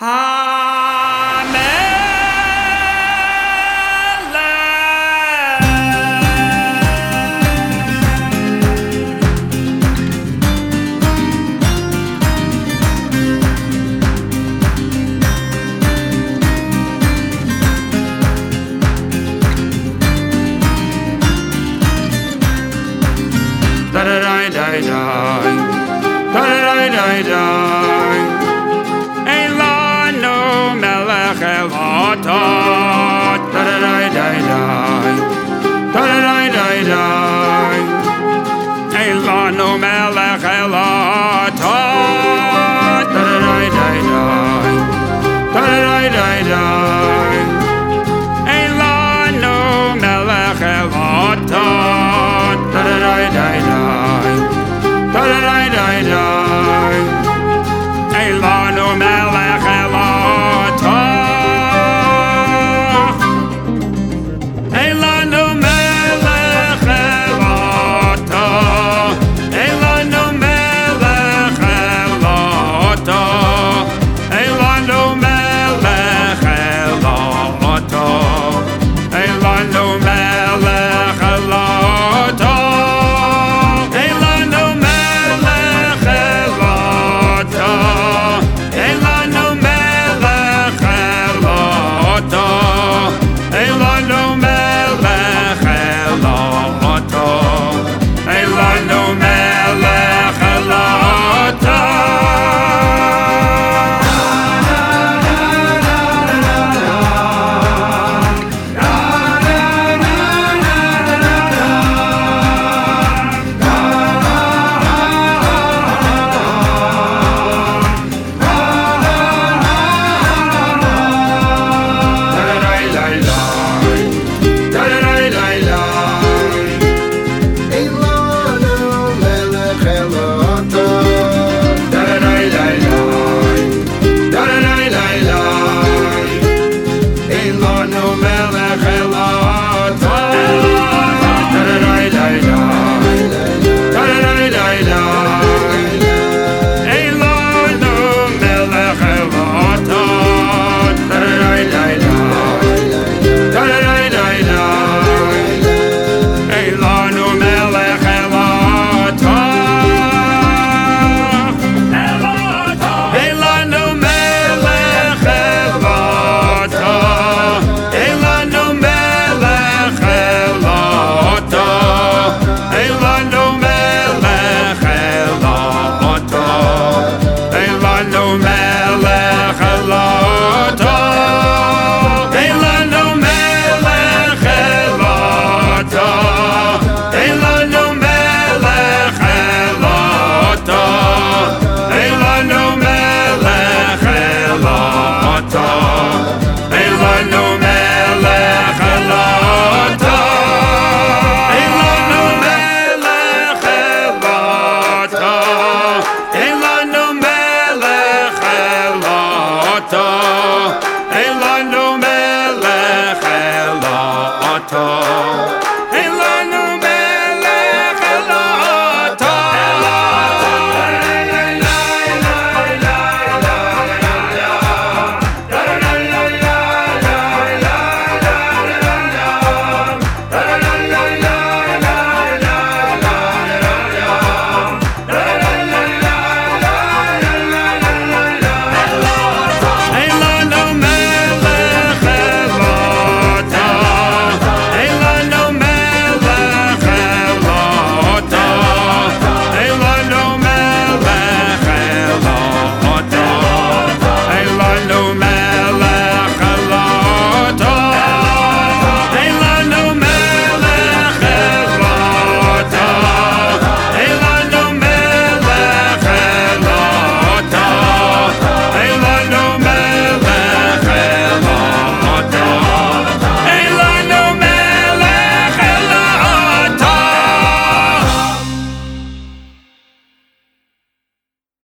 da da da da. Da da da da da. Elata da da da da da da da da da da Ein la no melech elata da da da da da da da da da Ein la no melech elata da da da da da da da da Oh.